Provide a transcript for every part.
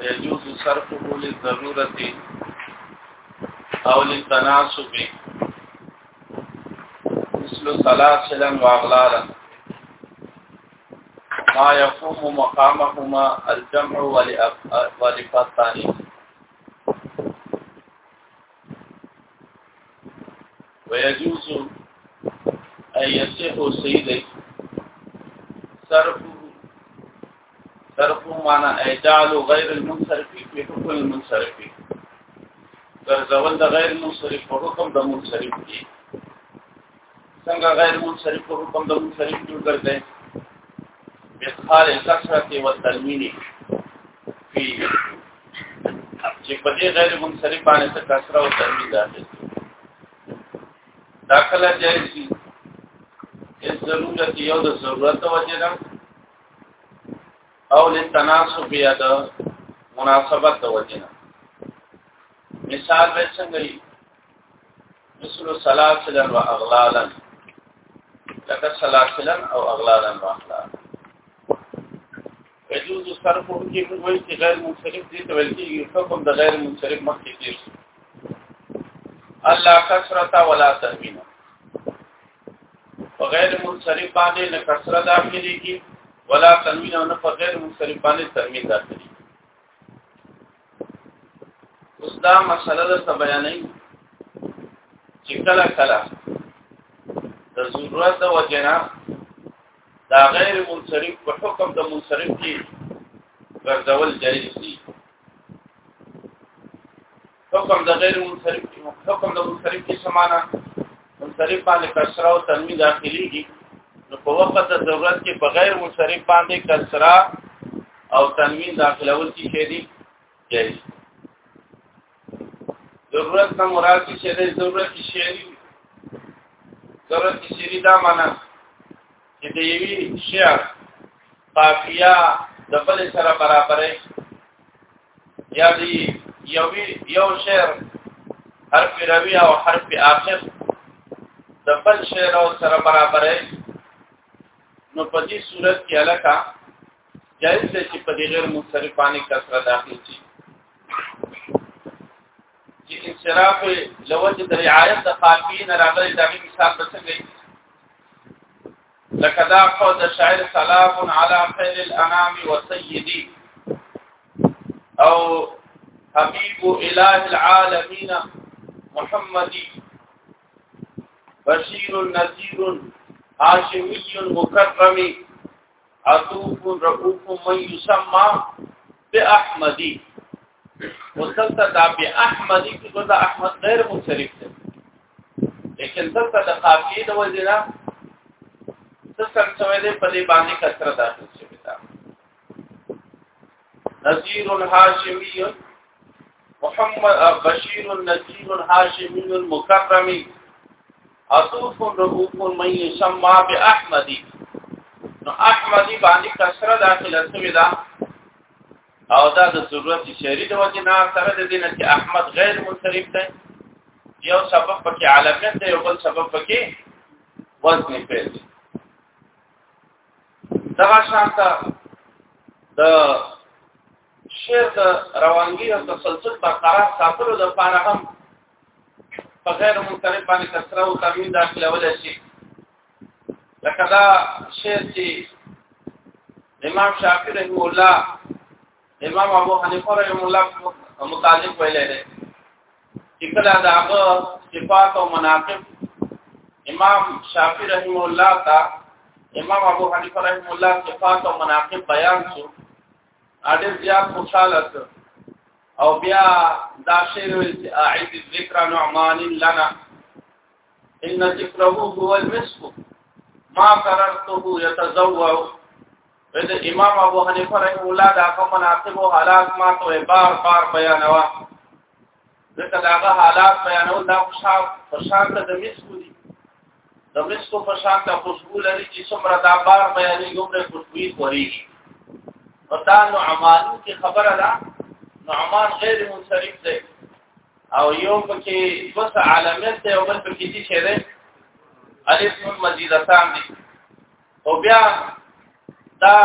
ويجوز صرفه للضرورة أو للتناسب مثل سلاسلا وأغلالا ما يقوم مقامهما الجمع والفتان ويجوز أن يصح سيدي صرف صرف معنى اجعل غير المنصرف في حكم المنصرف ګرځول د غیر منصرف په حکم د منصرف دي څنګه غیر منصرف په حکم د منصرف جوړ کړي بإدخال الكسرة والتنوين في چې په دې غیر منصرف باندې څه کسره او تنوین داخل داخله جایز دي اس ضرورت یو د ضرورت وجه ده او لتناسب یا د مناسبت وجه ده مثال به څنګه مثل سلاسلا و اغلالا لکه سلاسلا او اغلالا و اغلالا يجوز صرف کې موږ وایي چې غیر منصرف دي ته ویل کېږي حکم د غیر منصرف مخکې دي الله کثرت ولا تهمینه غیر منصرف باندې نه کثرت داخلي کی ولا تنوین او نه غیر منصرف باندې تنوین داخلي اوس دا مسله درته بیانوي چې کله کله د ضرورت د وجنه دا غیر منصرف په حکم د منصرف کې ګرځول جایز دي حکم د غیر منصرف حکم د منصرف کې سمانه منصرف باندې کسره او تنوین داخليږي نو په وخت د ضرورت کې بغیر منصرف باندې کسره او تنوین داخلول کې شي دي جایز ضرورت نه مراد کې شي دي ضرورت کې شي دي ضرورت کې شي دا معنا چې د یوی شعر قافیه د بل سره برابرې یا دی یوی یو شعر حرف روی او حرف آخر د بل شعر او سره برابرې نو په دې صورت کې علاقه جائز دی چې په دې غیر مصرفانی کثرت داخل شي چې انصراف لوجه د رعایت د خاطین راغلي د مثال په څنګه لکه دا خو د شاعر سلام علی خیر الانام و سیدی او حبیب اله العالمین محمدی بشیر نذیر هاشمی مکرم عطوف رؤوف من یسمى باحمدی وصلت دا باحمدی کې دا احمد غیر منصرف دی لیکن دلته د قافیه د وزیره څه څنګه شوی دی په دې باندې کثره داخل شوی دا نذیر الهاشمی محمد بشیر النذیر الهاشمی المکرمی اطوف رؤوف من یسمى باحمدی نو احمدی باندې کثره داخله شوی ده او دا د ضرورت شعری د وجه نه سره د دینه چې احمد غیر منصرف دی یو سبب پکې عالمیت دی یو بل سبب پکې وزن پیل دی دا شانته د شعر د روانګي او تسلسل برقرار ساتلو لپاره هم په غیر منصرف باندې کسره او تامین داخله ولې شي لکه دا شعر چې امام شافعي رحم الله امام ابو حنیفه رحم الله متعلق ویلې ده چې کله دا هغه صفات او مناقب امام شافعي رحم الله تا امام ابو حنیفه رحم الله صفات او مناقب بیان شو اډیر زیات خوشاله شو او بیا دا شعر ویل چې اعید ذکر نعمان لنا ان ذکره هو المسك ما قررته يتزوع د امام ابو حنیفه رحمه الله دا کوم مناسب او حالات ما ته بار بار بیانوا ځکه داغه حالات بیانول دا خوشحال خوشحال ته د مسکو دي د مسکو په شان ته خوشبو لري چې څومره دا بار بیانې ګمره خوشبوئی خوري او دا نو عمالو کې خبره ده نو عمان غیر منصرف دی او یو پکې دوه علامات دی او بل پکې دي چې ده الف نون مزیدتان دي او بیا دا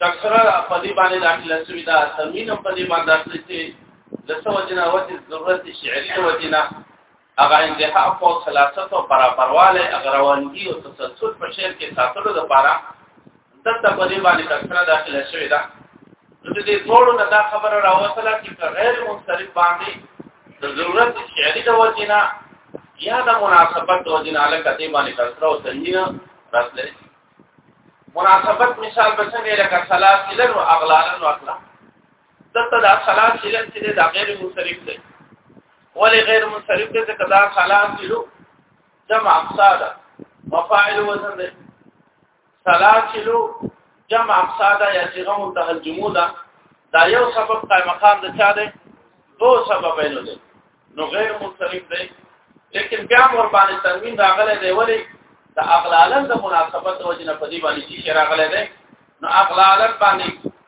تکسره په دې باندې داخله شوې ده تمرین په دې باندې داخله شوې د څه وجنه وجه ضرورت شعري وجنه هغه انتحاف او سلاست او برابرواله اغروانګي او تسلسل په شعر کې ساتلو لپاره دته په دې باندې کثره داخله شوې ده نو دې ټول نه دا خبره راوصله چې غیر منصرف باندې د ضرورت شعري د وجینا یا د مناسبت د وجینا له کتې باندې کثره او تنینا راتلې مناسبت مثال بسنګ لکه سلاسلن او اغلالن او اخلاق دلته دا خلاص علم چې دا غیر منصرف دی ولې غیر منصرف دی ځکه دا خلاص علم جمع افساده مفاعل وزن دی خلاص علم جمع افساده یا صيغه منتهى الجمود دا یو سبب قائم مقام د چا دی دو سبب نه دی نو غیر منصرف دی لیکن بیا مور باندې تنوین راغلی دی ولی د اغلالن د مناسبت وجنه په دې باندې چې راغلی دی نو اغلالن باندې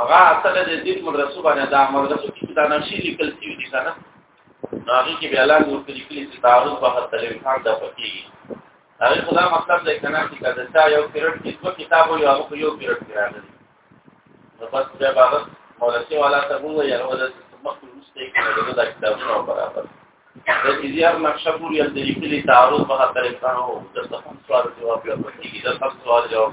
هغه اصل د دې مدرسو باندې دا مدرسو کې دا نقشې لیکل کیږي دي کنه ناغي کې بیا لاندې ورته لیکل چې تعارض په هر تلویزیون د پکې هغه خدا مطلب دی کنه چې کله دا یو پیرټ کې دوه کتاب یو هغه یو پیرټ کې راغلي نو بس بیا باغت مدرسې والا ته وو یا هغه د مخکې وروسته کې دا کتابونه برابر د تیزیار نقشه پوری د لیکلي تعارض په هر تلویزیون او د تفهم سوال جواب یو پکې د تفهم سوال جواب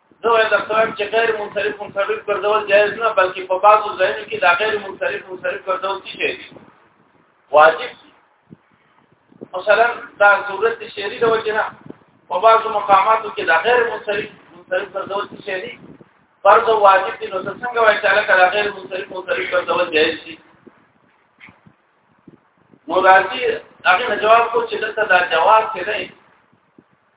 نو دا کوم چې غیر منصرف منصرف ګرځول جایز نه بلکې په بعضو ځایونو کې دا غیر منصرف منصرف ګرځول څه شي واجب مثلا دا ضرورت شعری د وجنه په بعضو مقاماتو کې دا غیر منصرف منصرف ګرځول څه شي فرض او واجب دي نو څنګه وایي چې علاقه دا غیر منصرف منصرف ګرځول جایز شي نو راځي هغه جواب کو چې دلته دا جواب کې نه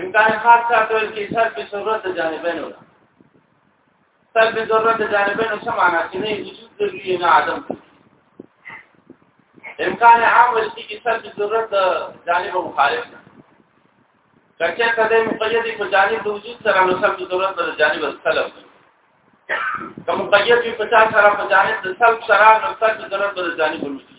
امکان خاص ساتو چې سر په صورت جانبین ولا سر په صورت جانبین څه معنا چې نه وجود ضروري نه عدم امکان عام ورته کې سر په صورت جانب مخالف نه کچا کده مقید په جانب د وجود سره نو سر په صورت د جانب السلف کوم مقید په چا سره په جانب د سلف سره نو سر په صورت د جانب الوجود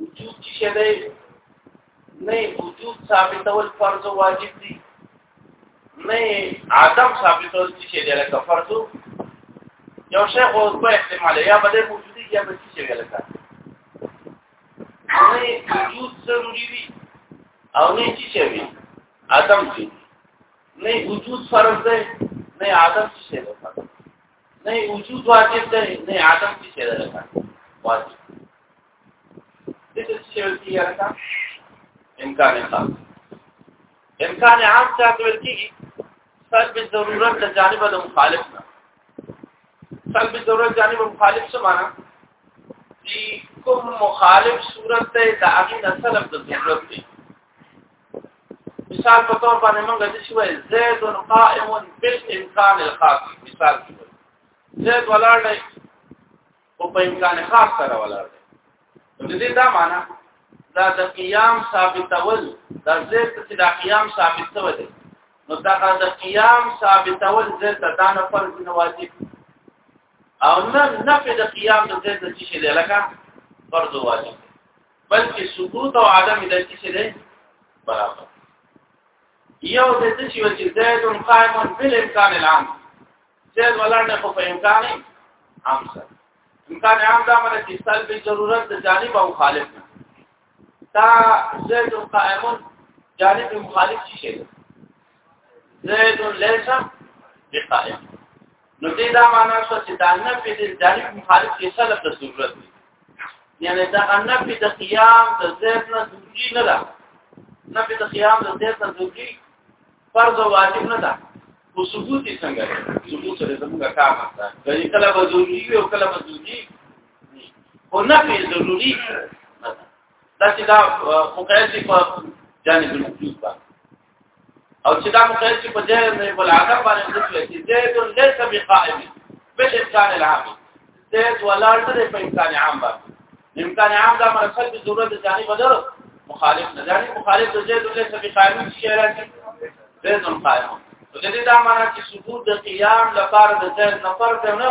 وجود چې دی نه وجود ثابتول فرض واجب دي نه عدم ثابتول چې دی لکه فرض یو شی خو په احتمال یا بده موجودی یا به څه ویل کا نه وجود ضروری وي او نه چې شی وي عدم دي نه وجود فرض دی نه عدم څه دی نه وجود واجب ده نه عدم کې څه ده واجب دې څه چې ولتي راکا امکان خاص امکان عام څه کول کیږي سلب ضرورت د جانب د مخالف نه سلب ضرورت جانب مخالف څه معنا دي کوم مخالف صورت ته د هغه نه سلب د ضرورت دی مثال په تور باندې موږ د شي وای زید قائم بالامکان الخاص مثال کې زید ولاړ دی او په امکان خاص سره ولاړ دی د دې دا معنی دا د قیام ثابتول دا زید چې دا قیام ثابت شوی دی نو دا د قیام ثابتول زید ته دا نه فرض نه واجب او نه نفي د قیام د زید چې لکه فرض واجب بلکې ثبوت او عدم د دې څه دی برابر یو د دې چې وجه زید قائم بل امکان العام زید ولرنه خو په امکان عام سره امکان عام دا معنی چې سلب ضرورت د جانب او خالق دا زید قائم جانب مخالف شي زید ليس بقائم نو دې دا معنا شو چې دا نه په دې دایي مخالف کې سلف ته ضرورت دی یعنی دا نه په د قیام د زید نه ضروري نه ده نه په د قیام د زید نه ضروري فرض او واجب نه ده او ثبوت یې څنګه دی ثبوت سره زموږ کار نه ده دا یې کله به ضروري وي او کله به ضروري او نه په ضروري نه ده دا چې دا مقایسه په جانب الوجود باندې او چې دا مقید چې په ځای نه بل عدم باندې ذکر شي زید ليس بقائم بل انسان العام زید ولا نه په انسان عام باندې امکان عام دا مرسل به ضرورت ځاني بدل مخالف نه ځاني مخالف د زید ليس بقائم شي راځي زید قائم نو دې دا معنی چې ثبوت د قیام لپاره د زید نفر ته نه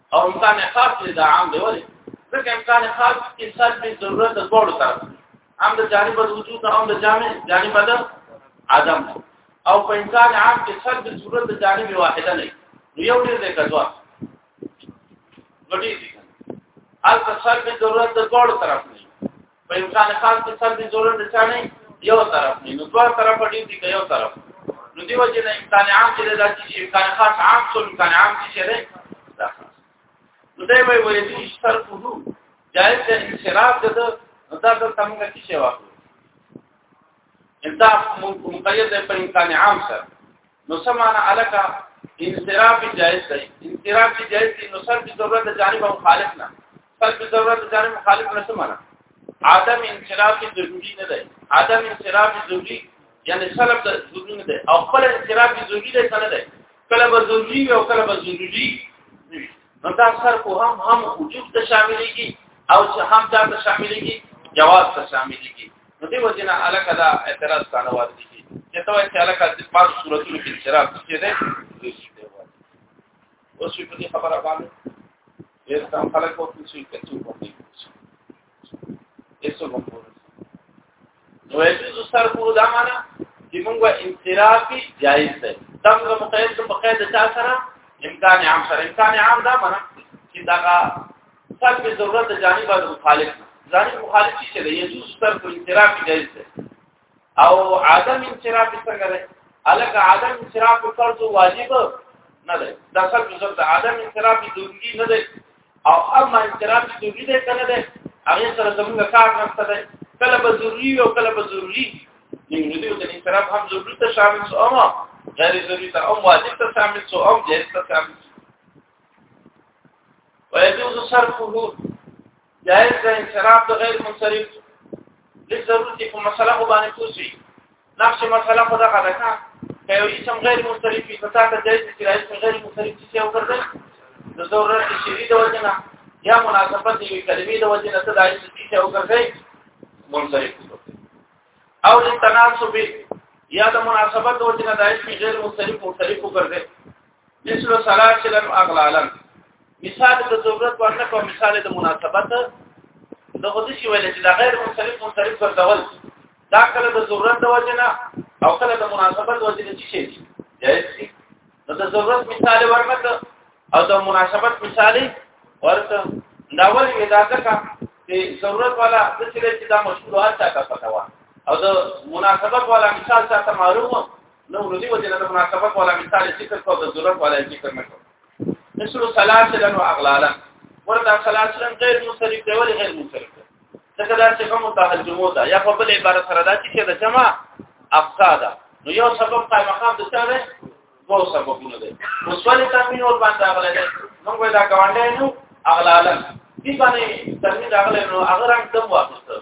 او امکان خاص دې دا عام دی ولې ځکه امکان خاص کې سر به ضرورت د ټول طرف هم د جانب د وجود هم د جامع جانب د عدم او په امکان عام کې سر به ضرورت د جانب واحده نه نو یو ډیر دی کدوا غټي دي البته سر به ضرورت د ټول طرف نه په امکان خاص کې سر دي ضرورت د چا نه یو طرف نه نو دوه طرف دي چې یو طرف نو دی وجه نه امکان عام کې د چې امکان خاص عام څو امکان عام کې شری نو دی وایي وایي چې سر کوو جائز د انصراف د نو دا د څنګه کې شی واخلو انت مقید په امکان عام سره نو سمانا الکا انصراف جائز دی انصراف جائز دی نو سر کی ضرورت د جانب مخالف نه سر کی ضرورت د جانب مخالف نه سمانا عدم انصراف ضروری نه دی عدم انصراف ضروری یعنی سلب د ضروری نه دی او خپل انصراف ضروری دی کنه دی کله به ضروری او کله به ضروری نه نو دا سر کو هم هم وجوب ته شاملېږي او چې هم دا ته شاملېږي جواز ته شاملېږي نو دی وجنه علاقه دا اعتراض کانه وارد دي چې ته چې علاقه د پاره صورتونو کې شراب څه ده اوس په دې خبره باندې ډېر تم خلک وو چې څه کوي اسو مقبول نو یجوز سر کو دا معنا چې موږ انصرافي جایز ده دا موږ مقید په قید چا سره امکان عام سره امکان عام دا معنا چې دا سر په ضرورت جانب مخالف جانب مخالف چې یجوز سر کو انصرافي جایز ده او عدم انصراف څنګه ده الک عدم انصراف فرض واجب نه ده دا څه جزء ده عدم انصراف ضروري نه ده او اما انصراف ضروري ده کنه ده هغه سره زموږ کار نه ستده کله به ضروري او کله به ضروري نو دې د انصراف هم ضروري ته شامل سو اما غیر ضروري ته او واجب ته شامل سو او جائز ته شامل سو ويجوز صرفه جائز ده انصراف د غیر منصرف لږ ضرورت دی په مسله خو باندې پوسی نقش مسله خو دغه ده ښه که یو اسم غیر منصرف وي په تا ته جائز دی چې رئیس غیر منصرف شي او ګرځي د ضرورت شری د وجه نه یا مناسبت دی کلمې د وجه نه ته دایي چې او ګرځي منصرف او لتناسب یا د مناسبت د وجه نه دایي چې غیر منصرف منصرف وګرځي مثل سلاسلا اغلالا مثال د ضرورت ورنه کوم مثال د مناسبت د غوډه شي ویل چې دا غیر منصرف منصرف ګرځول دا کله د ضرورت د وجنه او کله د مناسبت د وجنه چې شي جائز دي نو د ضرورت مثال ورنه او د مناسبت مثال ورته دا ولې ادا کړه چې ضرورت والا د چې دا مشروعات څخه پتاوه او د مناسبت والا مثال سره معلومه نو نو دی وجه د مناسبت ولا مثال ذکر کو د ضرورت ولا ذکر نه کو مثل سلاسل و اغلالا ورته سلاسل غیر منصرف دی ولی غیر منصرف دی ځکه دا چې کوم تهجمو ده یا په بل عبارت سره دا چې د جمع افساده نو یو سبب قائم مقام د څه ده دوه سببونه دي مسول تامین ور باندې اغلا ده موږ دا ګوانډه نو اغلالا دي باندې تامین اغلا نو اغران کم واخیسته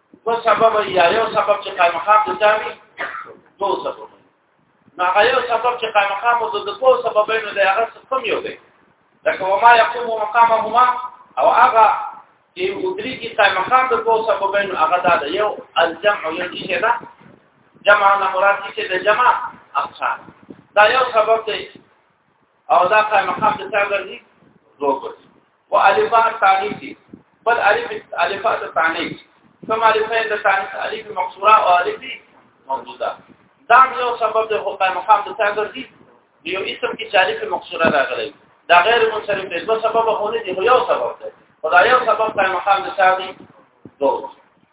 په سبب یا یو سبب چې قائم مقام د ځامي دوه سبب نو هغه یو سبب چې قائم مقام د دوه سببونو دی هغه کوم یو دی لکه وما يقوم مقامهما او هغه چې ودري کې قائم مقام د دوه سببونو هغه دا دی یو الجمع یو چې دا جمع نه مراد چې د جمع اقسام دا یو سبب دی او دا قائم مقام د څنګه ګرځي دوه ګرځي او الفات ثاني دي بل الف الفات ثاني کوم الفات د ثاني الف مقصوره او الف موجوده دا یو سبب د قائم مقام د څنګه ګرځي یو اسم کې چالیف مقصوره راغلی دا غیر منصرف دی دوه سبب هونه دی یو سبب دی خدای یو سبب قائم مقام د ثاني دوه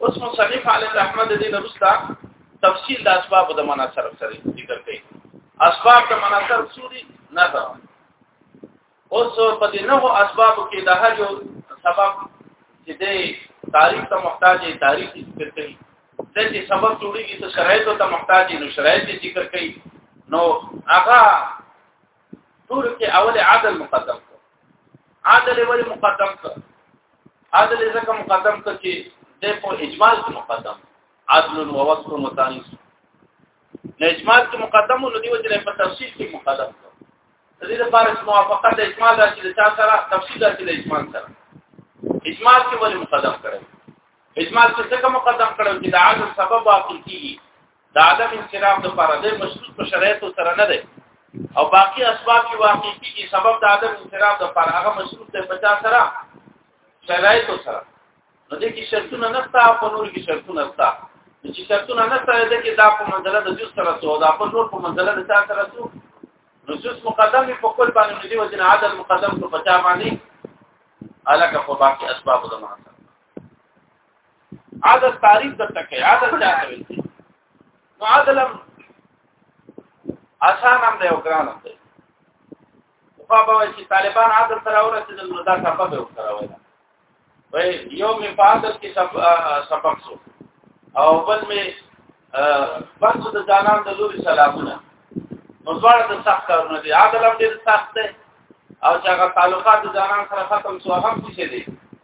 اوس مصنف علی الرحمن د دین رستا تفصیل د اسباب د معنا سره سره ذکر کړي اسباب د معنا سره سوري نه ده اوس په دې نهو اسباب کې د هر یو سبب چې د تاریخ ته محتاج دی تاریخ ذکر کړي د چې سبب جوړیږي ته شرایط ته محتاج دی نو شرایط ذکر کړي نو هغه ټول کې اول عدل مقدم کړ عدل ولې مقدم کړ عدل ځکه مقدم کړ چې د په اجمال کې مقدم عدل و وصف و تانیث نه اجمال کې مقدم نو دی وجه په تفصیل کې مقدم کړ د دې لپاره چې موافقه د اجمال راځي د چا سره تفصیل راځي د اجمال سره اجمال کې ولې مقدم کړی اجمال څه څنګه مقدم کړو چې د عدل سبب واقع کیږي د عدم انصراف د لپاره د مشروط په شرایطو سره نه دی او باقی اسباب چې واقع کیږي سبب د عدم انصراف د لپاره هغه مشروط دی په چا سره شرایطو سره نو د کې شرطونه نه تا په نور کې شرطونه تا چې شرطونه نه تا د کې دا په منځله د جز سره سو دا په نور په منځله د تا سره سو نو جز مقدم په کل باندې ندی وجن عدم مقدم په پچا باندې علاقه په باقی اسباب د معنی عدل تعریف د تکي عدل چاته ویل شي نو عدل آسان هم دی او ګران هم دی په باور چې طالبان عدل سره ورسېدل نو دا څه به وکړوي وای یو می په عدل کې سب سبق شو او بل می بنځ د ځانان د لوري سلامونه نو ځوړ د سخت کارونه دي عدل هم ډېر سخت دی او چې هغه تعلقات د ځانان سره ختم شو هم څه دي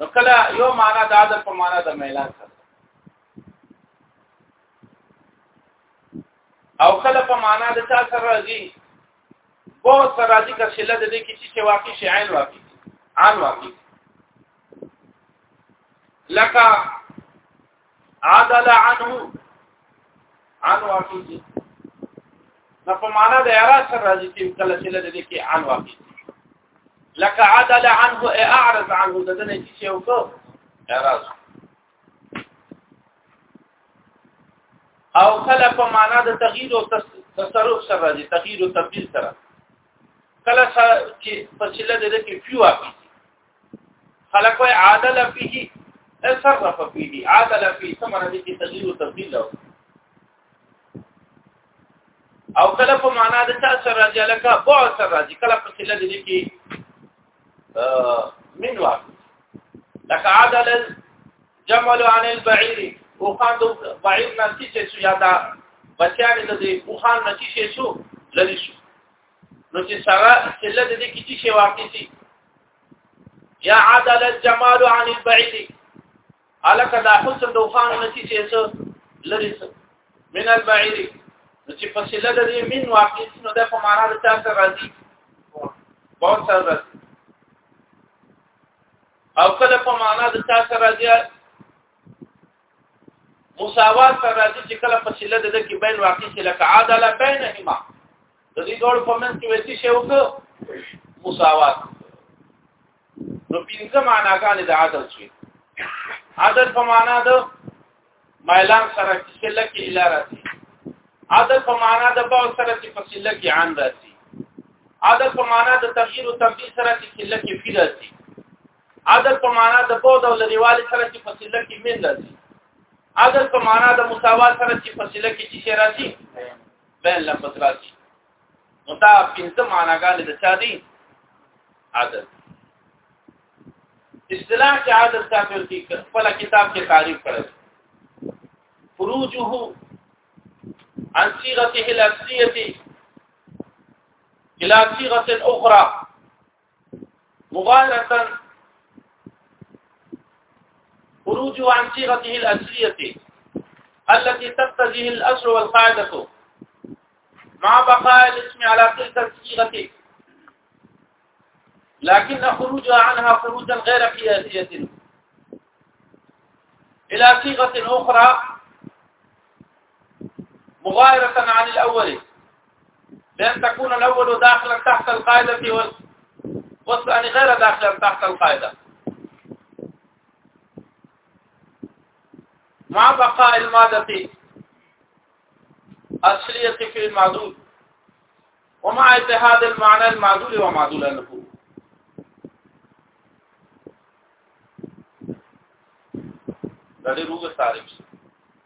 نو کله یو معنا د عدم په معنا د میلان سره او کله په معنا د چا سره راځي بو سره راځي که شله د دې کې چې واقع شي عین واقع عین واقع لکه عدل عنه عن واقع دي نو په معنا د اعراض سره راځي چې کله چې لږ دې کې عن واقع لك عدل عنه اعرض عنه د دې چې شی وکړو اعراض او کله په معنا د تغییر او تصرف سره راځي تغییر او تبديل سره کله چې په چله دې کې فیو واقع خلق عادل فيه تصرف فيه عادل فيه ثمره دي کې تغيير او تبديل له او کله په معنا د چا سره راځي لکه بو سره راځي کله په سله دي کې من واقع لکه عادل جمل عن البعير او خان د بعير نه چې شو یا دا بچیان د دې او خان نه چې شو لری شو نو چې سره چې له دې کې چې واقع شي یا عدل الجمال عن البعيد الک دا حسن دوخان نتی چې څه لري څه من البعيد چې په سله د دې من واقع نو د په معنا د چا سره راځي بہت سره راځي او کله په معنا د چا سره راځي مساوات سره راځي چې کله په سله د دې کې بین واقع چې لکه عدل بینهما د دې ډول په منځ کې وتی شی وکړو مساوات نو پنځه معناګانې د عدل شي عدل په معنا د مایلان سره چې سله کې اله راځي عدل په معنا د باو سره چې په سله کې عام راځي عدل په معنا د تغییر او تبدیل سره چې سله کې فی راځي عدل په معنا د باو د لريوالي سره چې په سله کې من راځي عدل په معنا د مساوات سره چې په سله کې چې راځي بین لفظ راځي نو دا پنځه معناګانې د چا دي عادت اصطلاح کې عادت ساتل دي خپل کتاب کې تعریف کړل فروجه عن صيغته الاصليه الى صيغه اخرى مغايرة خروجه عن صيغته الأساسية التي تقتضيه الأصل والقاعدة مع بقاء الاسم على تلك الصيغة لكن خروجها عنها خروجا غير قياسية إلى صيغة أخرى مغايرة عن الأول بأن تكون الأول داخلا تحت القاعدة والثاني يعني غير داخلا تحت القاعدة مع بقاء المادة أصلية في المعدود ومع اتحاد المعنى المعدول ومعدول له دا ډېر وګ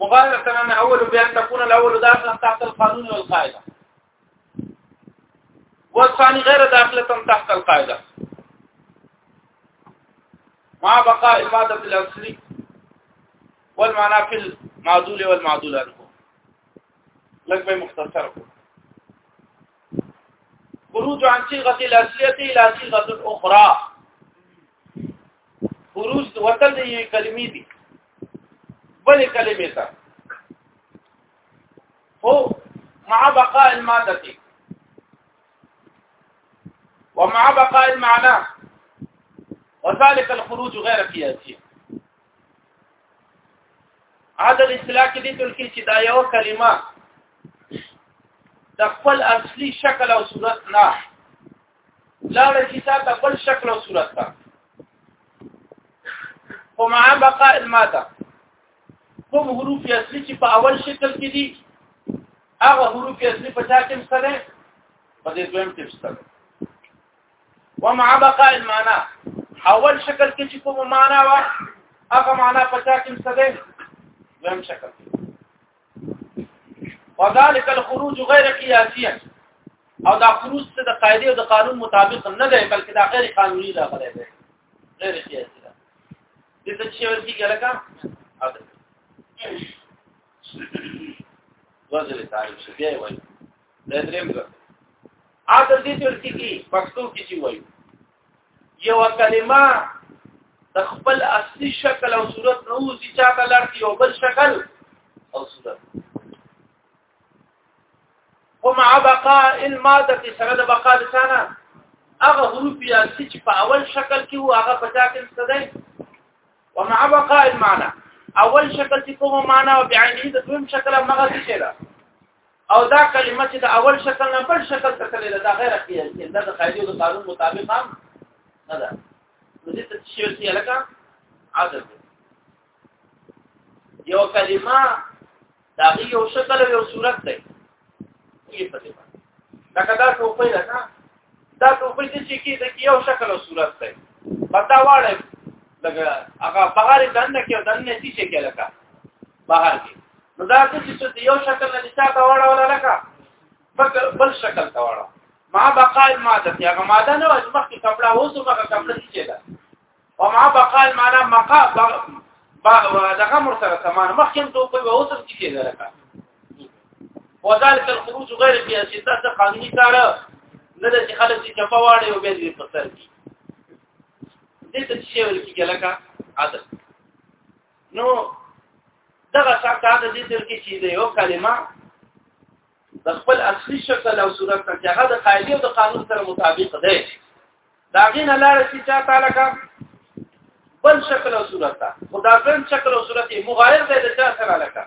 مباشرة أن أول بأن تكون الأول داخلا تحت القانون والقاعدة والثاني غير داخلة تحت القاعدة مع بقاء المادة الأصلي والمعنى في المعدول والمعدول عنه لك مختصر خروج عن صيغة الأصلية إلى صيغة أخرى خروج د وتل دی یوې کلمې دي بلې کلمې ته هو مع بقاء المادتي ومع بقاء المعنى وذلك الخروج غير قياسي عدد اصطلاح کې دي تل کې چې دا یو کلمه د خپل اصلي شکل او صورت نه لاړه چې تا ته بل شکل او صورت تا او مع بقاء الماده کوم حروف اصلي چې په اول شکل کې دي هغه حروف اصلي په چا کې مستره په دې دویم کې مستره ومع بقاء المعنى اول شکل کې چې کوم معنا وا هغه معنا په چا کې مستره دویم شکل کې وذلك الخروج غير قياسيا او دا خروج څه د قاعده او د قانون مطابق نه دی بلکې دا غیر قانوني دا غلې دی غیر سیاسي دا د څه چې ورته کې لکه اته وزل تعریف شي دی وای دا دریم ګر اته دې ورته کې پښتو کې چې وایي یو کلمه د خپل اصلي شکل او صورت نه وځي چا ته لړ یو بل شکل او صورت هم عبقا الماده کې سره د بقا لسانه هغه حروف یا چې په اول شکل کې وو هغه په ځا کې څه دی وم عبقا المعنى اول شکل چې کومه معنا او بعینه د دویم شکل هغه څه ده او دا کلمه چې د اول شکل نه بل شکل ته تللی دا غیر قیاس دی دا د قاعده او قانون مطابق هم نه ده نو دې ته شی ورته لکه عادت یو کلمه دا یو شکل او یو صورت دی یې په دې باندې دا کدا ټوپې ده نه دا ټوپې چې کې د یو شکل او صورت دی پتا واړې لګا هغه بغارې دنه کې دنه چې کې لکه بهر کې نو دا چې څه یو شکل نه نشا ته وړه ولا لکه فکر بل شکل ته وړه ما بقاء الماده یا ماده نو از مخکې کپڑا اوس مخکې کپڑا چې ده او ما بقاء الماده مقا دغه مر سره سمان مخکې ته په اوس کې چې ده لکه وذلك الخروج غير قياسي دا قانوني کار نه ده چې خلک چې چپا واړي او به دې په سر کې دې ته چې ویل کېږي لکه عادت نو دغه شرط د دې تر کې چې دی یو کلمه د خپل اصلي شکل او صورت څخه هغه د قاعده او د قانون سره مطابق دی دا غین لاره چې چا تعالی کا بل شکل او صورت خدا بل شکل او صورت مغایر دی د چا سره لکه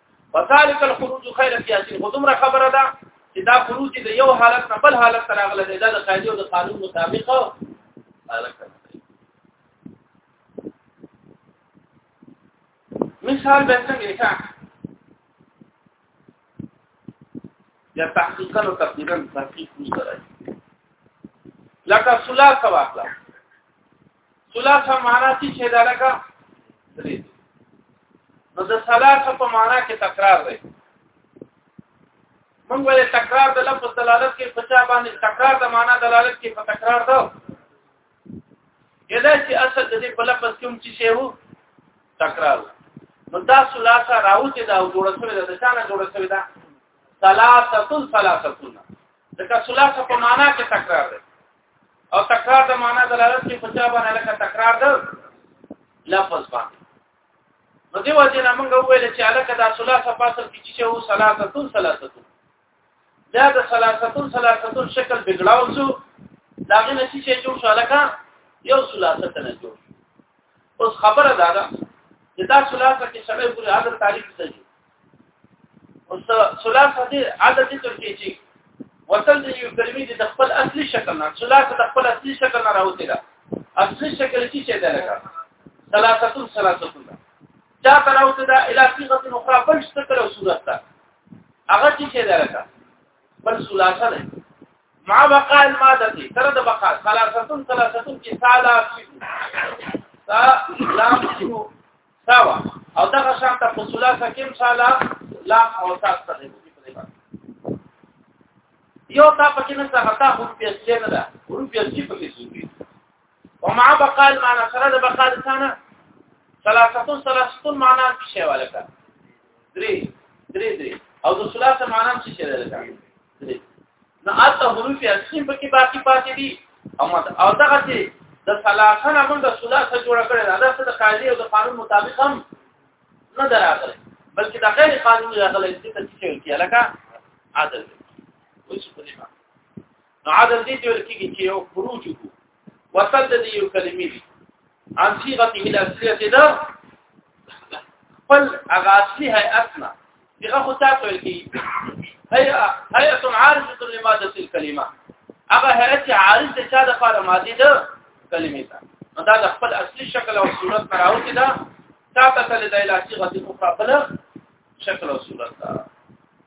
فذلك الخروج خير سياسي خدومره خبره ده چې دا خروج د یو حالت نه بل حالت سره غل دی دا د قاعده او د قانون مطابق مثال به څنګه ښه یا تحقیقا او تقریبا تحقیق نشته لکه صلاح واخلا ثلاثه معنا څه شي دا لکه درې نو د ثلاثه په معنا کې تکرار دی موږ ولې تکرار د لفظ دلالت کې په چا باندې تکرار د معنا دلالت کې په تکرار دا یدا چې اصل د دې په لفظ کې هم څه شی وو تکرار نو دا ثلاثه راوځي دا جوړ شوی دا څنګه جوړ شوی دا ثلاثه ثلاثه ځکه ثلاثه په معنا کې تکرار دی او تکرار د معنا دلالت کوي په چا باندې لکه تکرار د لفظ باندې نو دی وځي نه موږ ویل چې الکه د ثلاثه فاصل کې چې وو ثلاثه ثلاثه دا د ثلاثه ثلاثه شکل بګړاو شو دا غي نشي چې جوړ شو الکه یو ثلاثه تنه جوړ اوس خبره دا ده چې دا ثلاثه کې سړی پورې عادت تعریف کوي او ثلاثه دې عدد دې تر کې چې وصل دې یو کلمې دې د خپل اصلي شکل نه ثلاثه د خپل اصلي شکل نه راوته ده اصلي شکل کې څه ده لکه ثلاثه ثلاثه دا تراوته ده اله صيغه اخرى بل شکل او صورت ده هغه چې ده لکه بل ثلاثه ده مع بقاء الماده دي تر د بقاء ثلاثه ثلاثه کې ثلاثه ثلاثه سوا او دا شان ته په ثلاثه کې مثالا لا او تاسو ته دی یو تا پکې نه څه غتا هم پیسې نه ده هم پیسې پکې سوي او مع بقال معنا سره د بقال ثانه ثلاثتون ثلاثتون معنا څه شی ولکه درې درې درې او د ثلاثه معنا څه شی ولکه نه اته حروف اصلي په کې باقي پاتې دي او او دغه چې د ثلاثه نه موږ د ثلاثه جوړ کړل دا څه د قاعده او د قانون مطابق هم نه دراغله بلکې د غیر قانوني راغله چې څه چې کې لکه عدل اوس په دې نو عدل دې چې ورکیږي چې یو خروج کو وصل د دې یو کلمې دي عن صيغته الاصليه ده خپل هغه اصلي هيئت نه دغه خو تاسو ویل کی هيئه هيئه عارضه لماده الكلمه هغه هيئت عارض د چا د لپاره ماده ده کلمې ته نو دا د خپل اصلي شکل او صورت نه راوتی ده تاسو ته د الاصليه غوښه بل شکل او صورت ده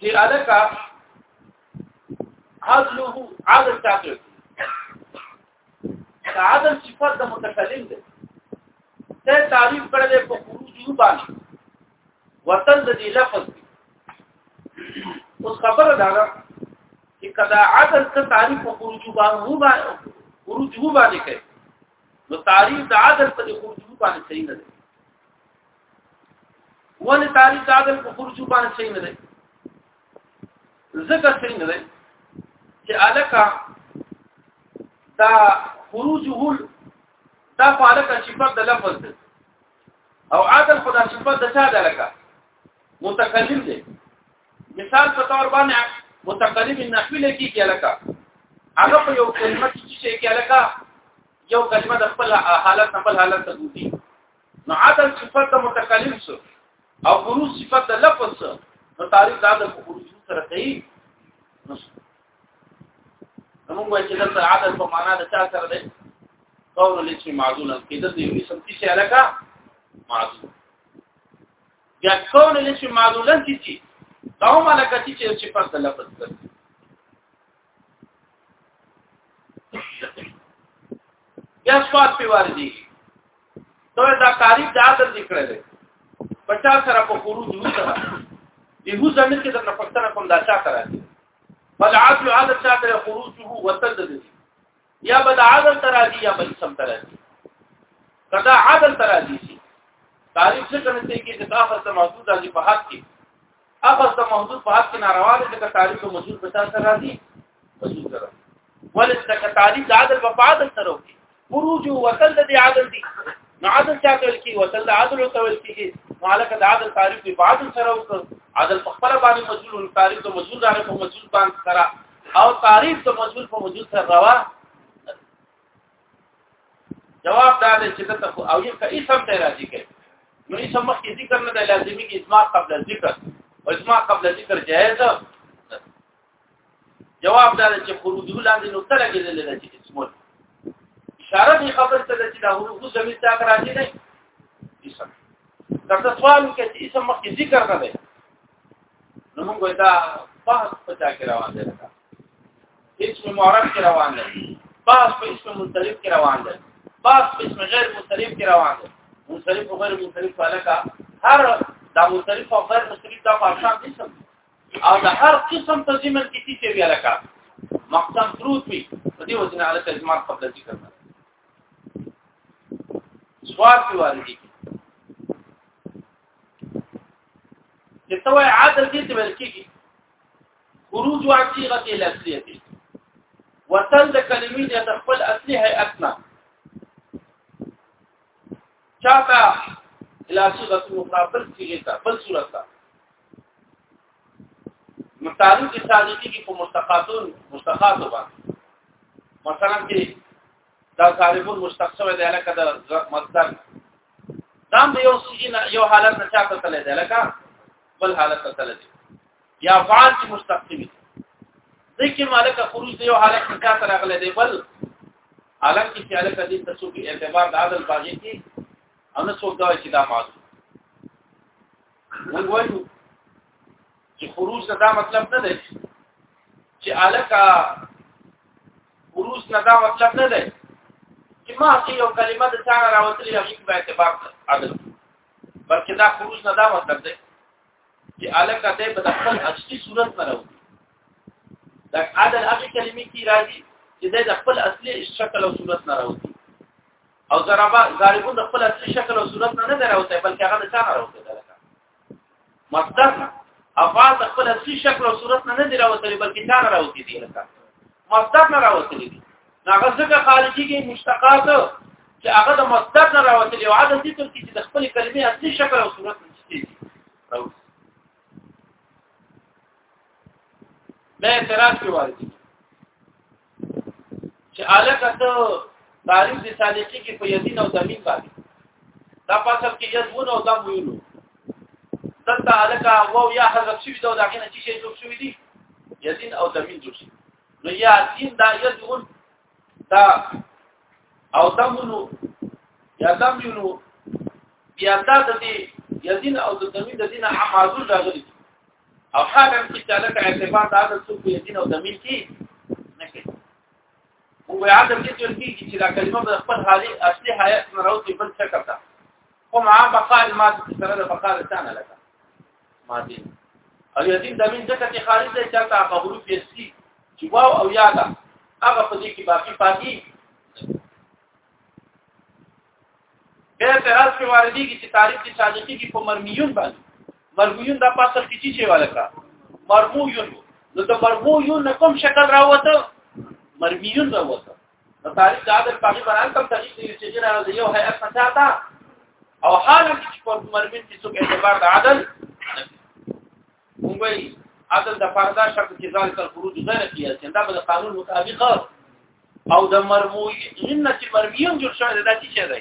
چې الکا عدله عدل تاکل دا عدل صفات د متکلم دی ته تعریف کړل په خروج یو باندې وتل د دې لفظ دی اوس خبره دا ده چې کدا عدل ته تعریف په خروج باندې خروج باندې کوي نو تعریف د عدل په خروج باندې صحیح نه دی ولې تعریف عادل په خروج باندې صحیح نه دی ځکه صحیح نه دی چې الکا دا خروج هول دا په الکا صفت د لفظ دی او عادل خدا صفت د چا ده لکه متکلم دی مثال په تور باندې متکلم نحوی لکی کې لکه هغه په یو کلمه کې چې کې لکه یو کلمه د خپل حالت خپل حالت ته ګوري نو عدم صفت د متکلم سو او خروج صفت د لفظ سو نو تعریف د عدم خروج سره کوي نو موږ وایو چې د عدم په معنا د چا سره دی قول لچې معذولا کېدل دی یو اسم چې علاقه معذول یا قول لچې معذولا چې دا هم علاقه چې صفت د لفظ کوي یا سواد په ورځي ته دا تعریف د عادت ذکر دی په چا سره په خروج وسره دی هو ځنه کې د نفقتنه کوم دا چا سره دی فالعدل عادت چا سره خروجه وتدد یا بد عدل ترازی یا بد سم ترازی کدا عدل ترازی شي تعریف څه کنه ته کې د اخر ته محدود راځي په حق کې اخر ته محدود په حق کې ناروا دي چې تعریف ته مجبور په تاسو راځي مجبور سره ولې چې تعریف د عدل په عدل سره وکړي خروج وصل د عدل دي نو عدل چا تل کې وصل د عدل او تول کې مالک د عدل تعریف په عدل سره وکړي عدل په خپل باندې مجبور تعریف ته مجبور راځي په مجبور باندې سره او تعریف د موجود په موجود سره روا جواب دا دی چې ته او یو کا اسم ته راځي کې نو اسم مخکې ذکر نه دی لازمي کې اسماء قبل ذکر او اسماء قبل ذکر جائز جواب دا دی چې خروج لاندې نو تر کې دلته چې اسمول اشاره دی خبر ته چې دا حروف زمين تاک راځي نه اسم دا سوال کې چې اسم مخکې ذکر نه دی نو موږ دا بحث په چا کې روان دی اسم معرب کې روان دی بحث په اسم منصرف کې روان دی بحث په اسم غیر منصرف کې روان دی منصرف او غیر منصرف فلکا هر دا منصرف او غیر منصرف دا په شان قسم او دا هر قسم په ضمن کې چې وی لکه مقسم تروت وي په دې وزن علی تجمع قبل ذکر سوال کې وارد دي چې ته وای عادل دې ته ویل کېږي خروج عن صيغه الاصليه وتل د کلمې د خپل اصلي هيئت نه چاته الى صيغه اخرى بل صيغه ته بل صورت ته متعلق کې صادقي کې په مستقاتون مستقاتو باندې مثلا کې دا صالحون مستقصوه دی لکه د مصدر دا د یو سین یو حالت نه چاته تللی دی لکه بل حالت ته تللی یا فعال چې مستقیم ځکه مالک خروج دی یو حالت نه چاته راغلی دی بل عالم کې چې عالم دې تاسو کې اعتبار د عادل باغی کې او نه څوک دا چې دا ماده موږ وایو چې خروج دا مطلب نه دی چې عالم وروس نه دا مطلب نه دی چې ما چې یو کلمه د څنګه راوتلې هغه په اعتبار عدل بلکې دا خروج نه دا مطلب دی چې الکه دې په خپل اصلي صورت نه راوځي دا عدل هغه کلمې کی راځي چې دې د خپل اصلي شکل او صورت نه راوځي او ضربا ضاربون د خپل اصلي شکل او صورت نه نه راوځي بلکې هغه د څنګه راوځي مصدر افعال د خپل اصلي شکل او صورت نه نه دی راوتلی بلکې ځان راوتی دی لکه مصدر نه راوتلی دی هغه ځکه خارجي کې مشتقات چې هغه د مصدر نه راوتلی او عادت دي تر کې چې د خپل کلمې اصلي شکل او صورت نشته دا اعتراض کوي چې علاقه ته تعریف د سالقي کې په یدین او دمین باندې دا پاسب کې یزونه او دم ویلو دلته علاقه وو یا حذف شوی دا دغه نه چې شی جوړ شوی دی یدین او دمین جوړ شوی نو یا دین دا یزون دا او دمونو یا دم یونو بیا دا د دې یزین او د دمین د دینه حمازل راغلی او هغه چې چاله ته اعتبار د عدم څوک یې دین او زمين کې نه کوي او عدم دې تر دې چې دا کلمه د خپل حالي اصلي حیات نه راوځي بل څه کوي خو مع بقاء الماضي سره د بقاء لسان لکه ماضي او یتیم زمين ځکه چې خارج دی چې تا خبرو پیسي چې واو او یادا هغه په دې کې باقي پاتې به اعتراض په واردی کې چې تعریف کې صادقي کې په مرمیون باندې مرمیون د پاسل کې چې ولکا مرمیون نو د مرمیون کوم شکل راوته مرمیون راوته د تعریف د عادت په اړه باندې کوم تعریف دی چې جنا د یو هيئت پچاتا او حالانکه چې په مرمیون کې څوک اعتبار د عادت مونږ وایي عدل د فردا شرط کې ځان کړ خروج غیر قیاسي دا به د قانون مطابق او د مرموی جنت مرمیون جوړ شوی دا چې شه دی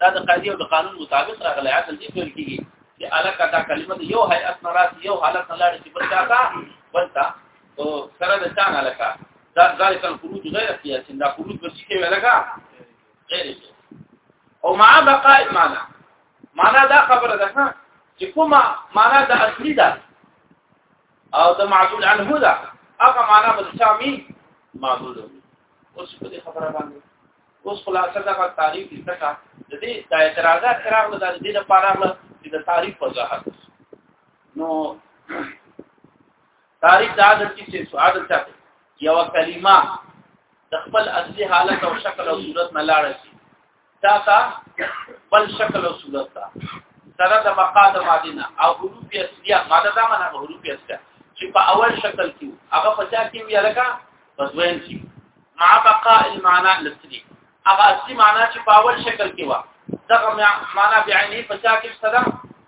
دا د قاضي او د قانون مطابق راغلی عدل دې ټول کیږي چې الکه دا کلمه یو هیئت نه راځي یو حالت نه لاړ چې بل چاته ولتا او سره د ځان الکه دا ذالک الخروج غیر قیاسي دا خروج به څه ویلګه غیر او مع بقاء المعنى معنا دا خبره ده ها چې کومه معنا د اصلي ده او د معدول عنه ده هغه معنا به سامي معدول اوس په دې خبره باندې اوس خلاصه دا په تعریف دي څخه د دې د اعتراضات خراب نه د دې لپاره چې د تعریف په ځای نو تعریف د عادت کې څه سوال ته یو کلمه د خپل اصلي حالت او شکل او صورت نه لاړ شي دا تا بل شکل او صورت دا سره د مقاد مادینه او حروف اصليه ماده دا معنا حروف اصليه چې په اول شکل کې هغه په چا کې وی لکه پسوین کې مع بقاء المعنى الاصلي هغه اصلي معنا چې په اول شکل کې و دغه معنا بعینه په چا کې سره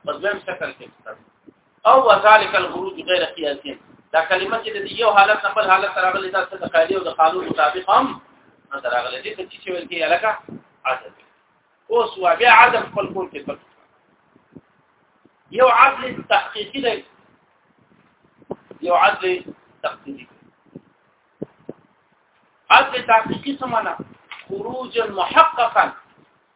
پسوین شکل کې سره او وذالک الخروج غیر قیاسی دا کلمه چې د یو حالت نه بل حالت راغلي دا د قاعده او د قانون مطابق هم نه راغلي دي چې ویل کې الکه عدد اوس وا بیا عدد خپل کول کې پک یو عدل تحقیقي دی یو عدل تحقیقي عدل تحقیقي څه معنا خروجا محققا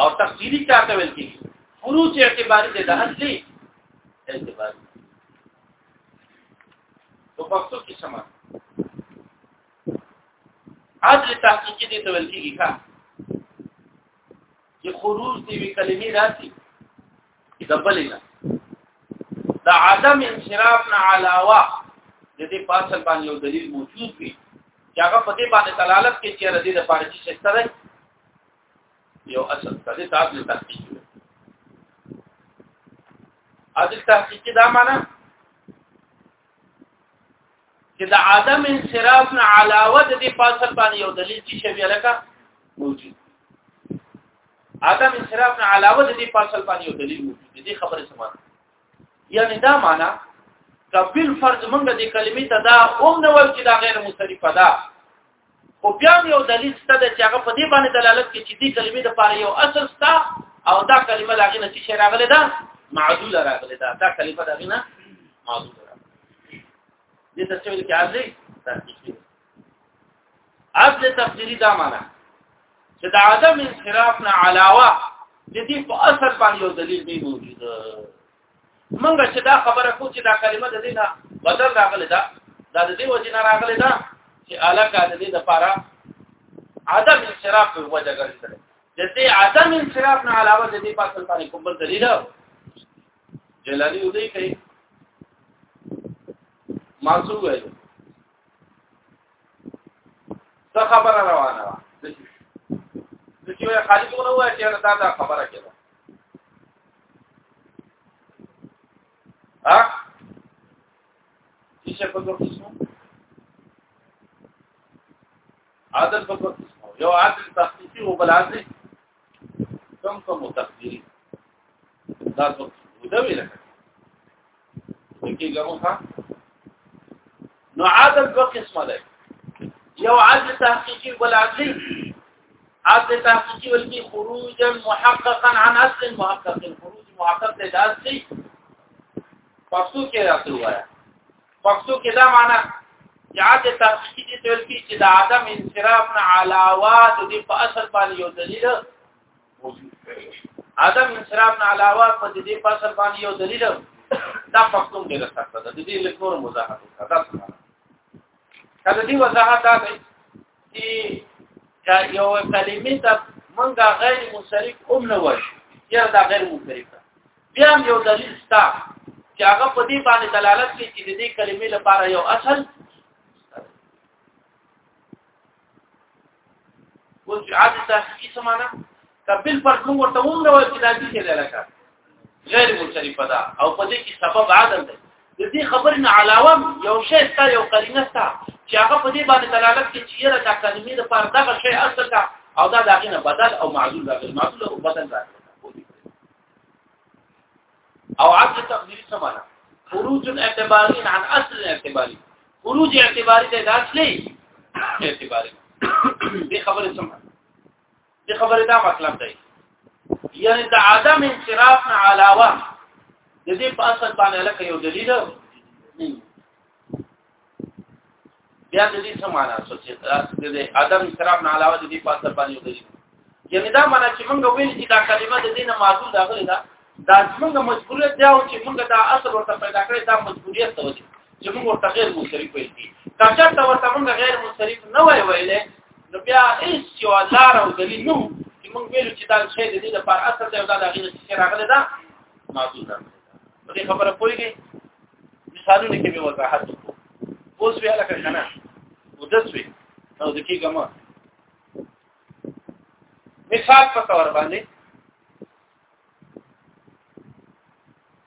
او تفسیری چا ته ویل کیږي فروع چې اعتباري دي د اصلي اعتباري په پښتو کې سم عدل تحقیقي دي ته ویل کیږي ښا چې خروج دی وی کلمې راځي د بلې نه د عدم انصراف نه علاوه د دې پاسل باندې یو دلیل موجود وي چې هغه په دې باندې دلالت کوي چې د دې لپاره چې څه یو اصل ته تعبیر تحقیق اصل تحقیق دا معنی چې د عدم انصراف نه علاوه د دې فاصل باندې یو دلیل چې شوی لکه موجود عدم انصراف نه علاوه د دې فاصل باندې یو دلیل موجود دی خبره سمانه یعنی دا معنی کبل فرض موږ د کلمې ته دا اوم نه وایو چې دا غیر مصرفه ده خو بیا یو دلیل ست د چې هغه په دې باندې دلالت کوي چې دې کلمې د پاره یو اصل ستا او دا کلمه لاغې نه چې راغله ده معدول راغله ده دا کلمه دا غنه معدول راغله دې څه ویل کې عادي تحقیقي اصل تفسیری دا معنا چې د عدم انصراف نه علاوه د دې په اصل باندې یو دلیل نه موجود منګه چې دا خبره کو چې دا کلمه د دې نه بدل راغله دا دا د دې وجه نه راغله دا چې علاقه د دې لپاره عدم انصراف په وجه ګرځي د دې عدم انصراف نه علاوه د دې په اصل باندې کوم بل دلیل جلالی ودی کوي ماسو وایي څه خبره روانه ده چې خالد ونه وایي چې دا خبره کړه ها چې څه په دوه قسمو عادل په دوه قسمو یو عادل تخصیصي او بل عادل کم کم تقدیری دا دوه قسمو دا ویل کې ګموخه نو عادت دوه قسمه ده یو عادت تحقیقی بل عقلی عادت تحقیقی ولکې خروجا محققا عن اصل محقق خروج محقق ده داسي پښتو کې راځي وایا پښتو کې دا معنی جهاد تحقیقی دي تل کې چې د عدم انصراف نه علاوه د دې په اصل باندې یو دلیل عدم انصراف نه علاوه په دې فصل باندې یو دلیل دا فقطم ډیر سخت ده د دې لکور مزاحت دا څه کله دې وضاحت دا دی چې دا یو کلمې ته مونږه غیر منصرف هم نه وایي یا دا غیر منصرف بیا یو دلیل ستا چې هغه په دې باندې دلالت کوي چې دې کلمې لپاره یو اصل اوس چې عادت تحقیقي سمانا کبل پر کوم ورته ومره وایي چې دا دې څه لکه غیر منصرفه ده او په دې کې سبب عدم ده د دې خبرې نه علاوه یو شی ستا یو قرینه ستا چې هغه په دې باندې دلالت کوي چې یره دا کلمې د پر دغه شی اصل ده او دا دغه نه بدل او معذول ده معذول او بدل ده او عدل تقديري سمانا خروج اعتباري عن اصل اعتباري خروج اعتباري ده اصلي اعتباري دي خبره سمانا دي خبره دا مطلب دی یعنی د عدم انصراف نه علاوه د دې په اصل باندې لکه یو دلیل بیا د دې څه معنا څه چې د ادم اعتراف نه علاوه د دې په اثر باندې وکړي یعنی دا معنا چې موږ ویل چې دا کلمه د دینه معذور ده غلې ده دا موږ مجبوریت دی او چې موږ دا اصل ورته پیدا کړی دا مجبوریت ته وځي چې موږ ورته غیر منصرف ویل دي دا چې ته ورته موږ غیر منصرف نه وای ویلې نو بیا هیڅ یو لار او دلیل نو چې موږ ویل چې دا شی د دې لپاره اصل دی او دا د غیر چې راغلی ده معذور ده دې خبره کوي مثالونه کې به وضاحت اوس بیا لکه کنه ودسوي او د کې ګما مثال په تور باندې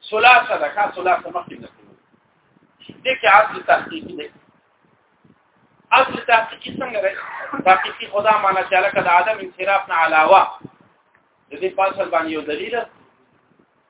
ثلاثه ده کا ثلاثه مخکې نه دې کې عدد تحقیقي دی اصل تحقیقي څنګه دی تحقیقي خدا معنا چې لکه د عدم انصراف نه علاوه د دې پاسل باندې یو دلیل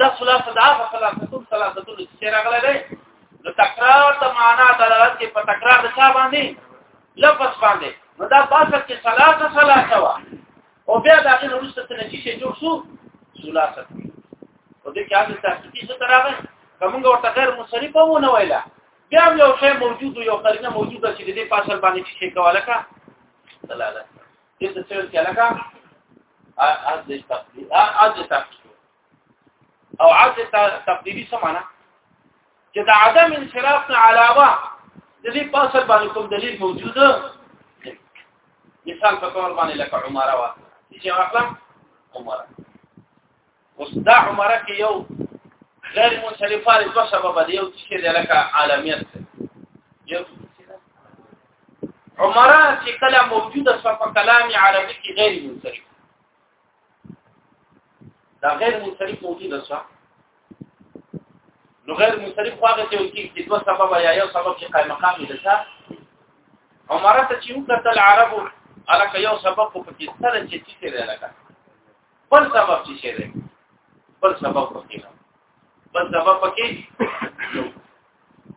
دا خلاصه دا خلاصه ټول خلاصه ټول چې راغله ده نو تکرار د معنا دلالت کې په تکرار د چا باندې لفظ باندې نو دا باسه کې خلاصه خلاصه وا او بیا دا غیر ورسته ته نشي شي جوړ شو خلاصه او دې کې هغه تحقیقي څه راغله کومه ورته غیر مصرف وو نه ویلا بیا یو شی موجود یو قرینه موجوده چې دې پاسل باندې شي کوله کا دلالت دې څه څه کې لکه عرض تقدیر عرض تقدیر او عرض تقدیری څه معنا چې د عدم انصراف نه علاوه د دې په اصل باندې کوم دلیل موجود مثال په تور باندې لکه عمره وا چې واخلم عمره اوس دا عمره کې یو غیر منصرفه د دوه سبب دی یو چې د لکه عالمیت یو عمره چې کله موجوده شوه په کلام عربي کې غیر منصرف دا غیر منصرف موجوده شوه نو غیر منصرف هغه چې وکړي چې دوه سبب یا یو سبب چې قائم مقام دي ځکه عمره ته چې وکړه العرب الک یو سبب په کې سره چې چې دی لکه بل سبب چې شه دی بل سبب پکې نه بل سبب پکې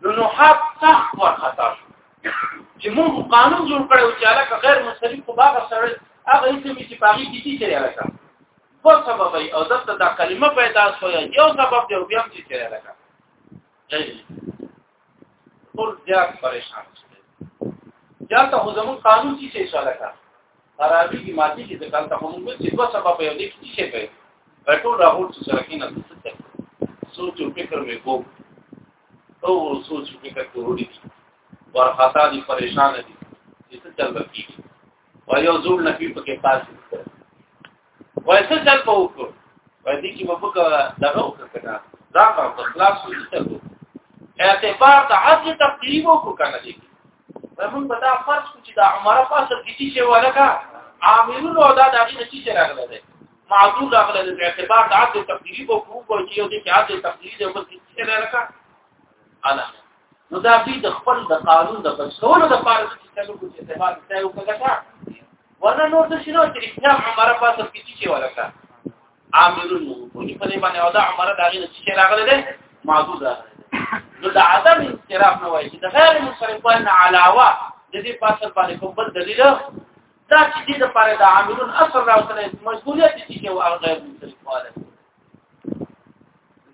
نو نو حق سخت ورخطا شو چې موږ قانون جوړ کړو چې علاقه غیر مستقیم خو باغ سره هغه هیڅ مې چې پاغي دي چې علاقه په سبب او دته دا کلمه پیدا شوې یو سبب دی بیا چې چې علاقه ټول زیات پریشان شي یا ته خو زمون قانون چې څه شاله کا عربي کې ماتي کې ځکه ته موږ چې دوه سبب یو دي چې څه کوي ټول راغور چې سره کې نه سوچ او فکر مې کو او سوچ او فکر کې وړي دي ورخطا دي پریشان دي چې څه چل رکی او یو زول نفي په کې پاس وای څه چل په وکړو وای دې کې مبوکه دغه وکړه دا په اخلاص سره چل اعتبار د عدل تقدیم وکړه کنه دې زمون په دا فرض کو چې دا عمره په اصل کې چې ولکه عاملون او دا دغه نشي چې راغله ده معذور راغله د اعتبار د عدل تقدیم وکړو چې یو دې کې عدل تقدیم دې وکړي چې راغله انا نو دا دوی د خپل د قانون د بچولو د پاره چې څنګه کوم استعمال ته یو کګټه ورنه نور د شنو چې اسلام عمره پاتې کیږي چې ولکه عاملون مونږ په دې باندې او دا عمره دا غیر چې راغله ده معدود راغله نو د عدم انصراف نه وایي د غیر منصرفان علاوه د دې پاسل باندې کوم بل دلیل دا چې دې د پاره د عاملون اصل راوتل مشغولیت دي چې او غیر منصرفان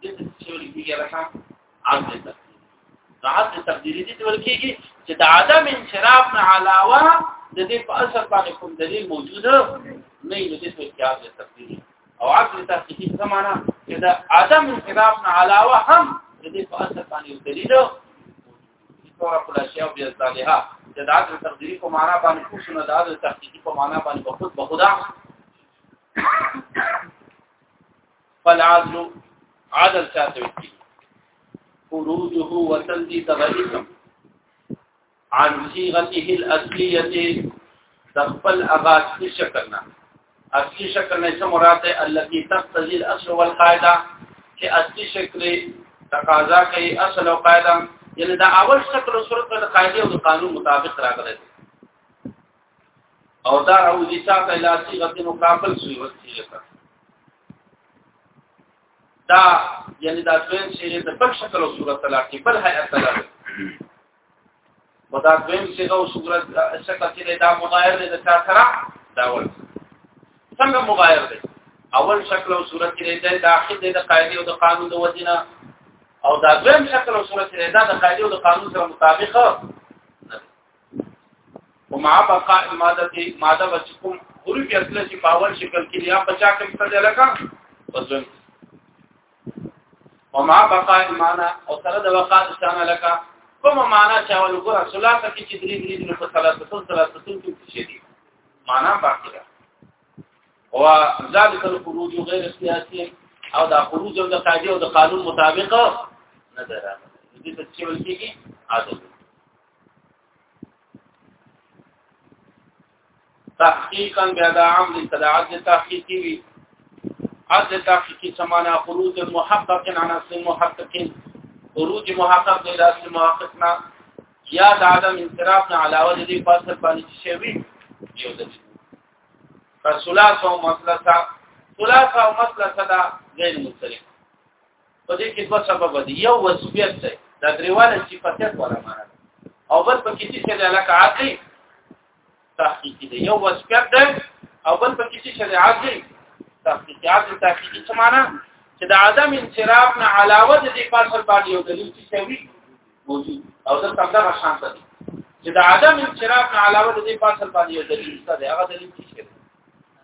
دې څه چې لري عدم تقدیر عدم تقدیر دي ول کېږي چې د عدم انصراف نه علاوه د دې په اصل باندې کوم دلیل موجود نه نو دې څه کې عدم تقدیر او عدم تقدیر څه معنا چې د عدم انصراف نه علاوه هم د دې په اصل باندې دلیل تورا کول شي او بیا ځالها د عدم تقدیر په معنا باندې کوښنه د عدم تقدیر په معنا باندې په خود به خدا فالعدل عدل چاته وي فروده وتندي تغيثم عن صيغته الاصليه تخفل اغاز في شکلنا اصلي شکل نه څه مراد ده التي تقتضي الاصل والقاعده چې اصلي شکل تقاضا کوي اصل او قاعده یعنی دا اول شکل او صورت د قاعده او قانون مطابق راغلی او دا او دي چې لا صيغه مقابل صيغه صيغه دا یعنی دا دویم چې د بل شکل او صورت لا کې بل هيئت لا ودا دویم چې او صورت شکل کې دا مغایر دی د چا سره دا ول څنګه مغایر دی اول شکل او صورت کې دی داخل دی د قاعده او د قانون د وجنه او دا دویم شکل او صورت کې دا د قاعده او د قانون سره مطابق وما بقاء الماده ماده بچکم حروف اصله چې پاول شکل کې یا پچا کې مثال لکه وزن وما بقاء المانا او سره د وقاء شان لکه کوم معنا چې اول ګره ثلاثه کې چې درې درې نو په ثلاثه ټول ثلاثه ټول کې شي دي معنا باقی ده او ذالک الخروج غیر سیاسی او دا خروج د قاعده او د قانون مطابق نه ده دې څه چې ولکېږي عادت تحقیقا بیا دا عام دي تداعت دي تحقیقي وي عدل تحقیقي سمانا خروج محقق عن اصل محقق خروج محقق الى اصل محققنا یا د عدم انصرافنا علاوه دي فاصل باندې شي وي یو د فصلاصه او مسلسه ثلاثه او مسلسه دا غیر مختلف په دې کې دوه سبب دي یو وصفیت دی دا دریواله صفاتیت ولا معنا او بل په کې چې د علاقه عقلي تحقیقي دی یو وصفیت دی او بل په کې چې د عقلي تحقیقي عقلي تحقیقي څه معنا چې د عدم انصراف نه علاوه د دې پاسل باندې یو دلیل چې شوی موجود او دا څنګه شان دی چې د عدم انصراف نه علاوه د دې پاسل باندې یو دلیل څه دی هغه دلیل چې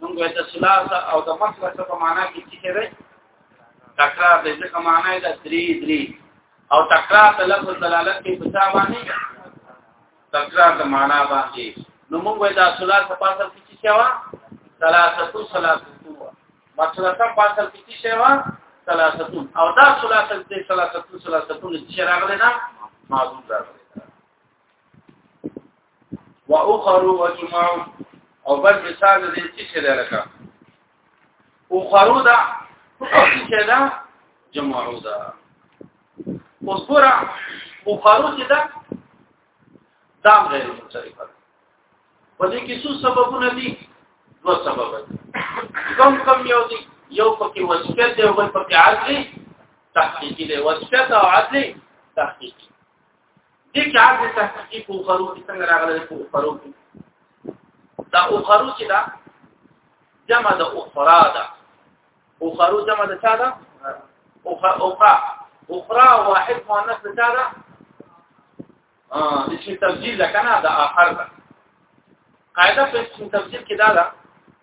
موږ د ثلاثه او د مسلسه په معنا کې چې تکرار دې څه معنی ده درې درې او تکرار د لفظ دلالت کوي په څه باندې تکرار د معنا باندې نو موږ وای دا صلات په پاسه کې څه شوا ثلاثه ثلاثه مطلب په پاسه کې څه شوا ثلاثه او دا صلات دې ثلاثه ثلاثه چې راغله نه معذور راغله واخر وجمع او بل مثال دې څه شي لکه او خرو دا چې دا جمعو دا اوس ګوره او خرو چې دا دا غیر منصرفه په دې کې څه سببونه دي دوه سبب دي کم کم یو دي یو پکې وصفیت دی او بل پکې عدل تحقیقی دی وصفیت او عدل تحقیقی دې کې عرض تحقیقي په خرو کې څنګه راغلی په خرو کې دا او خرو چې دا جمع د اخرى ده او خرو جمع د څه ده او اخرى اخرى واحد مؤنث د څه ده اه اسم تبديل ده کنه دا اخر ده قاعده په اسم تبديل کې دا ده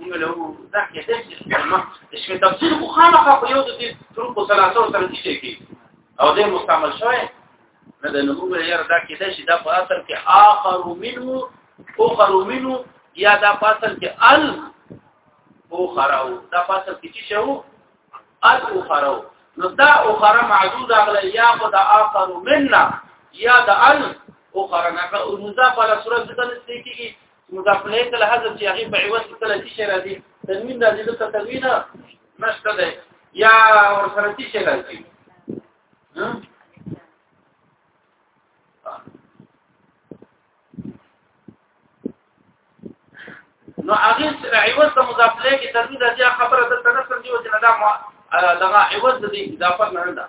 موږ له دا کې د شپې تفسیر خو خامخا په یو د دې طرق ثلاثه سره دي کې او دې مستعمل شوی نه د نمو له یار دا کې د شي دا په اصل کې اخر منه اخر منه یا دا په اصل کې ال اخرو دا په اصل کې چې شو ال اخرو نو دا اخره معدود اغله یا خو دا اخر منه یا دا ال اخره نه او مضاف له صورت څخه نشته کیږي مضاف الیه ته حذف چې هغه په عوض سره شي راځي تنوین راځي د تنوین نشته ده یا ور سره شي راځي نو هغه سره عوض د مضاف الیه کې تنوین راځي خبره د تنصر دی چې نه دا دغه عوض د اضافه نه ده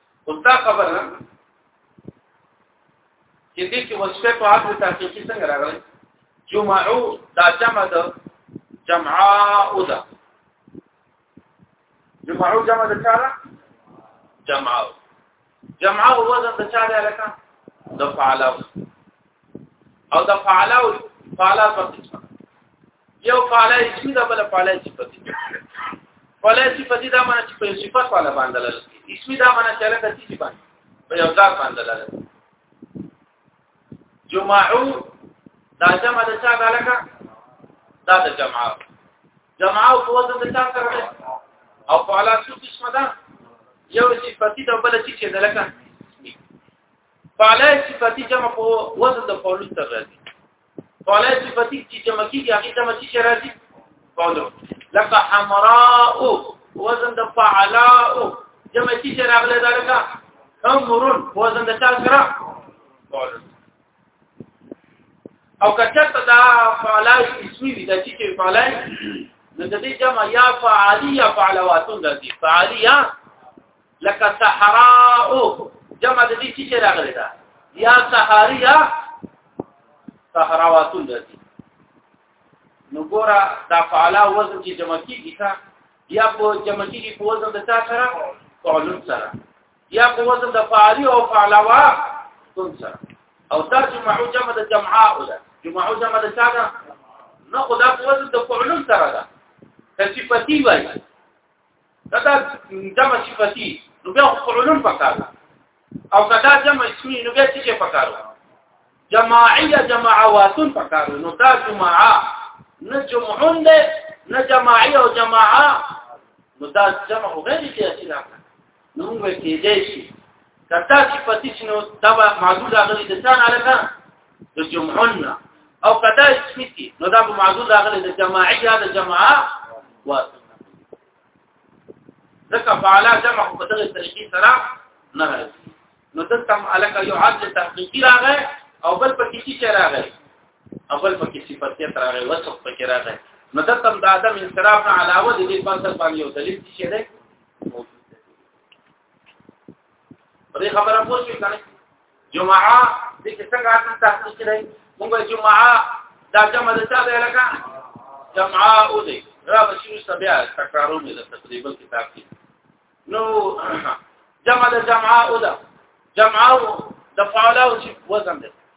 اوستا خبره چې دې کې وصفه په اړه تحقیقي څنګه راغلی جمعو دا جمع ده جمعاء ده جمعو جمع ده چاره جمعاء جمعاء وزن ده چاره لکه د فعلو او دا فعل او فعل په قسمه یو فعل اسم دا بل فعل صفت فعل صفت دا معنی چې په صفت والا باندې لري اسم دا معنی چې له دې صفت باندې په یو ځای باندې لري جمعو دا جمع د چا دا لکه دا د جمعو جمعو په وزن د چا سره او فعل صفت اسم دا یو صفتی د بل چې د لکه فعلی صفتی جمع په وزن د فعول سره راځي فعلی صفتی چې جمع کیږي هغه جمع چې راځي فعول لکه حمراء وزن د فعلاء جمع چې راغله دا لکه امرون وزن د چا سره فعول او کچته دا فعلای اسمی وي دا چې فعلای نو د دې جمع یا فعالی یا فعلواتون راځي فعالی یا لکه صحراء جمع د دې چې راغلی دا یا صحاری یا صحراواتون دي نو ګوره دا فعلا وزن چې جمع کیږي تا یا په جمع کیږي په وزن د تا سره فعلون سره یا په وزن د فعلی او فعلوا تون سره او دا جمع جمع د جمعاء ده جمع جمع د تا نه خدا په وزن د فعلون سره ده کچې پتی وایي دا دا جمع صفتی نو بیا فعلون پکار او دا جمع اسمی نو بیا څه پکار جماعیه جماعواتون پکار نو دا جماعه نه جمعون ده نه جماعیه او جماعه نو دا جمع غیر سیاسی راځي نو به کېدای شي کتا چې پتی شنو دا معذور راغلی د ځان علاقه د جمعنا او کدا اسمتی نو دا معذور راغلی د جماعي یا د جماعه واسطه ځکه فعلا جمع په دغه طریقې سره نه راځي نو دلته علاقه یو عدد تحقیقی راغی او بل په کسی چې راغی او بل په کسی پرتیت راغی وصف پکې راغی نو دلته د عدم انصراف نه علاوه د دې په سر باندې یو دلیل چې دی دې خبره پوه شئ کنه جمعه دې څنګه اصل تحقیق کړئ موږ جمعه دا جمع ده څه دی لکه جمعه او دې را بشیر سبیا تکرارو مې د تقریبا کتاب کې نو جمع ده جمعه او ده جمعه د فعل او وزن ده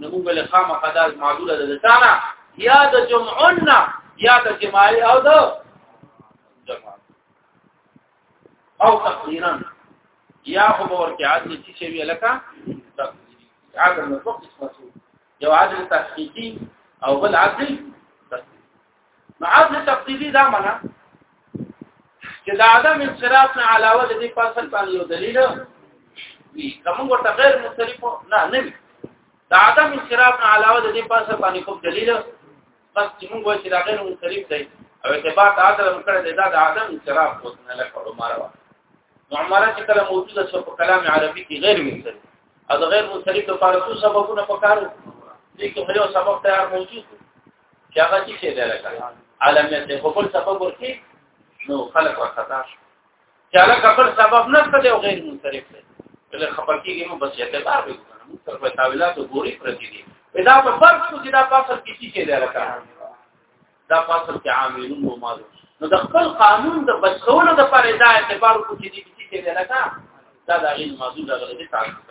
نو موږ له خامه خدای معذور ده دتانا یا د جمعنا یا د جماعي او د جمع او تقدیرا یا خو ورته عادل چې شی وی لکه عادل مطلق اسمه یو عادل تحقیقی او بل عادل عدم تقدیری دا معنا چې دا عدم انصراف نه علاوه د دې فصل باندې یو دلیل وي کوم ورته غیر مختلف نه نه وي دا عدم انصراف نه علاوه د دې فصل باندې کوم دلیل بس چې موږ وایو چې دا غیر مختلف دی او اتباع تعالی کړه دا د عدم انصراف وسنه لکه عمره معمره چې کله موجوده شو په کلام عربي کې غیر منصرف او غیر منصرف لپاره څه سببونه پکارو دي کوم یو سبب تیار موجود چې هغه چې څه ده لکه عالم نه خو بل سبب ورته نو خلق ورخطا شو چې هغه خپل سبب نه څه دی او غیر منصرف دی بل خپل کېږي نو بس یته بار به نو تر په تاویلات ګوري پرتی دي دا په فرق شو چې دا پاسل کې څه دی لکه دا پاسل کې عاملون مو مالو نو د خپل قانون د بچولو د پر ادا اعتبار کو چې دې څه دی لکه دا د غیر موضوع د غیر تعلق